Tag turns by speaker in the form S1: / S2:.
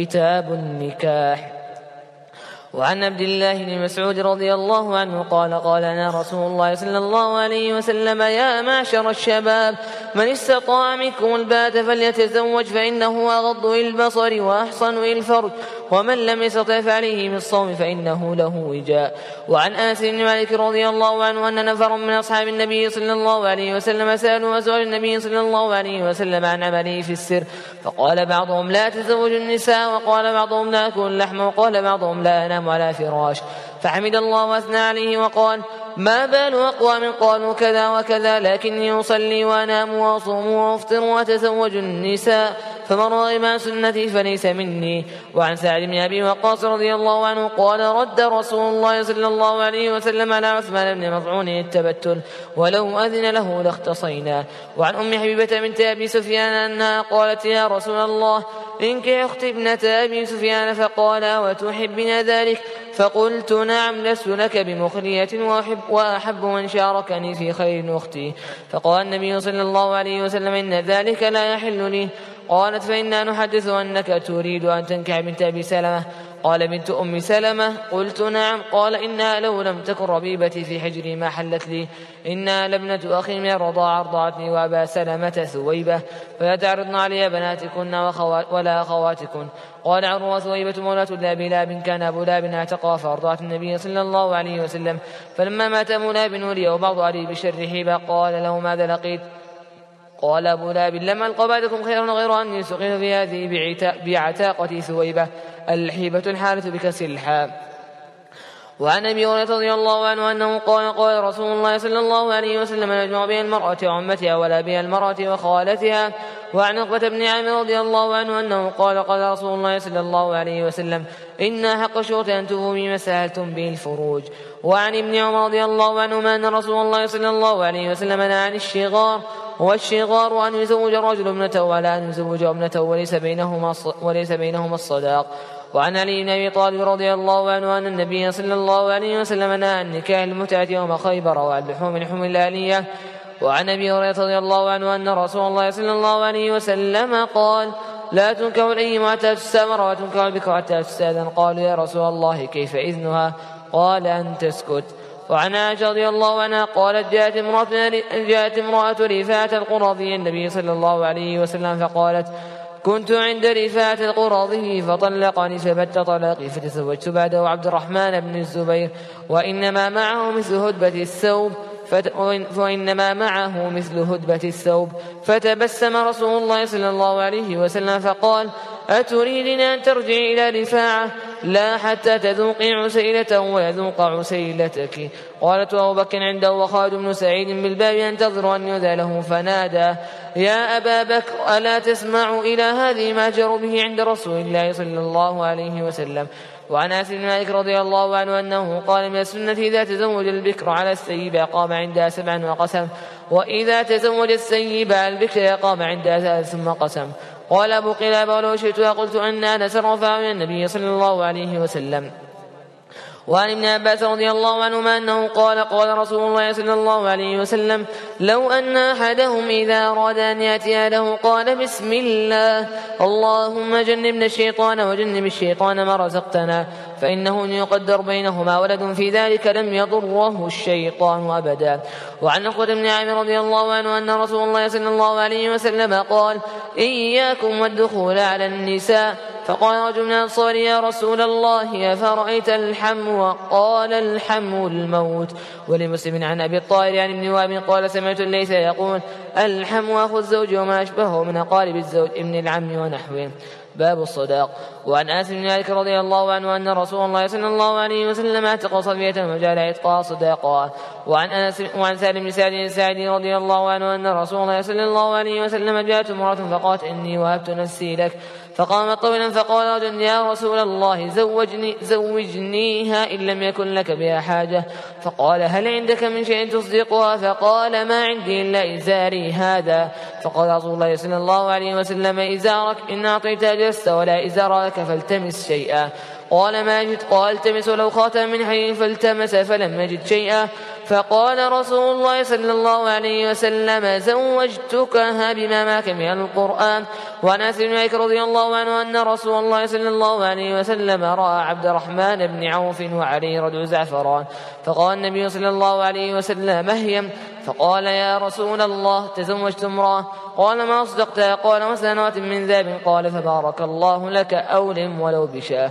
S1: كتاب النكاح. وعن عبد الله بن مسعود رضي الله عنه قال قال أنا رسول الله صلى الله عليه وسلم يا معشر الشباب من استطاع منكم البات فليتزوج فإنه أغض للبصر وأحصن للفرج ومن لم يستطع فعليه بالصوم فإنه له وجاء. وعن أنس بن مالك رضي الله عنه أن نفر من أصحاب النبي صلى الله عليه وسلم سألوا أزواج النبي صلى الله عليه وسلم عن عمله في السر فقال بعضهم لا تزوج النساء وقال بعضهم لا أكل اللحم وقال بعضهم لا أنام على فراش. فحمد الله وأثنى عليه وقال ما بال أقوام قالوا كذا وكذا لكني أصلي وأنام وأصوم وأفطر وأتزوج النساء فمن رغب عن سنتي فليس مني. وعن سعد بن أبي وقاص رضي الله عنه قال رد رسول الله صلى الله عليه وسلم على عثمان بن مظعون التبتل ولو أذن له لاختصينا. وعن أم حبيبة بنت أبي سفيان أنها قالت يا رسول الله إنك أختي ابنة أبي سفيان فقال وتحبين ذلك؟ فقلت نعم لست لك بمخلية وأحب, وأحب من شاركني في خير أختي. فقال النبي صلى الله عليه وسلم إن ذلك لا يحل لي قالت فإنا نحدث أنك تريد أن تنكح بنت أبي سلمة. قال بنت أم سلمة قلت نعم. قال إنها لو لم تكن ربيبتي في حجري ما حلت لي. إنها لابنة أخي من الرضاعة أرضعتني وأبا سلمة ثويبة. فلا تعرضن علي بناتكن ولا أخواتكن. قال عروة ثويبة مولاة لأبي لاب كان أبو لاب اعتقى فأرضعت النبي صلى الله عليه وسلم. فلما مات أبو لاب نوري وبعض علي بشر حيبة قال له ماذا لقيت؟ قال أبو لاب لما ألقى بعدكم خيرا غير أني سقط في هذه بعتاقة ثويبة الحيبة الحالة بكسر الحاء. وعن أبي هريرة رضي الله عنه أنه قال قال رسول الله صلى الله عليه وسلم نجمع بين المرأة وعمتها ولا بين المرأة وخالتها. وعن عقبة بن عامر رضي الله عنه أنه قال قال رسول الله صلى الله عليه وسلم إن حق الشرط أن تفوا بما سألتم به الفروج. وعن ابن عمر رضي الله عنهما أن رسول الله صلى الله عليه وسلم نهى عن الشغار. والشغار أن يزوج الرجل ابنته ولا أن يزوج ابنته وليس بينهما وليس بينهما الصداق. وعن علي بن أبي طالب رضي الله عنه أن النبي صلى الله عليه وسلم نهى عن نكاح المتعة يوم خيبر وعن لحوم الحمل الآلية. وعن أبي هريرة رضي الله عنه أن رسول الله صلى الله عليه وسلم قال لا تنكح الايم حتى تستأمر وتنكح البكر حتى تستاذن قالوا يا رسول الله كيف إذنها؟ قال أن تسكت. وعن عائشة رضي الله عنها قالت جاءت امرأة جاءت امرأة رفاعة القرظي النبي صلى الله عليه وسلم فقالت كنت عند رفاعة القرظي فطلقني فبت طلاقي فتزوجت بعده عبد الرحمن بن الزبير وإنما معه مثل هدبة الثوب وإنما معه مثل هدبة الثوب فتبسم رسول الله صلى الله عليه وسلم فقال أتريدين أن ترجعي إلى رفاعة لا حتى تذوقي عسيلته ويذوق عسيلتك. قالت أبو بكر عنده وخالد بن سعيد بالباب ينتظر أن يذى له. فنادى يا أبا بكر ألا تسمع إلى هذه ما جروا به عند رسول الله صلى الله عليه وسلم؟ وعن أنس بن مالك رضي الله عنه أنه قال من السنة إذا تزوج البكر على السيب اقام عندها سبعا وقسم وإذا تزوج السيب على البكر اقام عندها ثم قسم. قال أبو قلابة ولو شئت قلت أن أنس رفع من النبي صلى الله عليه وسلم. وعن ابن عباس رضي الله عنهما أنه قال قال رسول الله صلى الله عليه وسلم لو أن أحدهم إذا أراد أن يأتي له قال بسم الله اللهم جنبنا الشيطان وجنب الشيطان ما رزقتنا فإنه إن يقدر بينهما ولد في ذلك لم يضره الشيطان أبدا. وعن عقبة بن عامر رضي الله عنه أن رسول الله صلى الله عليه وسلم قال إياكم والدخول على النساء. فقال رجل من الأنصار يا رسول الله أفرأيت الحم قال الحم الموت. ولمسلم عن أبي الطاهر عن ابن واب قال سمعت ليس يقول الحم أخو الزوج وما أشبهه من أقارب الزوج ابن العم ونحوه. باب الصداق. وعن أنس بن مالك رضي الله عنه أن رسول الله صلى الله عليه وسلم اعتق صفيه وجعل عتقها صداقا وعن أنس وعن سالم بن سعد الساعدي رضي الله عنه أن رسول الله صلى الله عليه وسلم جاءت امرأة فقالت إني وهبت نفسي لك. فقام طويلا فقال رجل يا رسول الله زوجني زوجنيها إن لم يكن لك بها حاجة. فقال هل عندك من شيء تصدقها؟ فقال ما عندي إلا إزاري هذا. فقال رسول الله صلى الله عليه وسلم إزارك إن أعطيت جلست ولا إزار لك فالتمس شيئا. قال ما جد قال التمس ولو خاتم من حي فالتمس فلم يجد شيئا. فقال رسول الله صلى الله عليه وسلم زوجتكها بما معك من القرآن. وعن أنس بن مالك رضي الله عنه أن رسول الله صلى الله عليه وسلم رأى عبد الرحمن بن عوف وعليه رجل زعفران. فقال النبي صلى الله عليه وسلم مهيم. فقال يا رسول الله تزوجت امراه قال ما اصدقت قال وسنوات من ذهب؟ قال فبارك الله لك اولم ولو بشاة.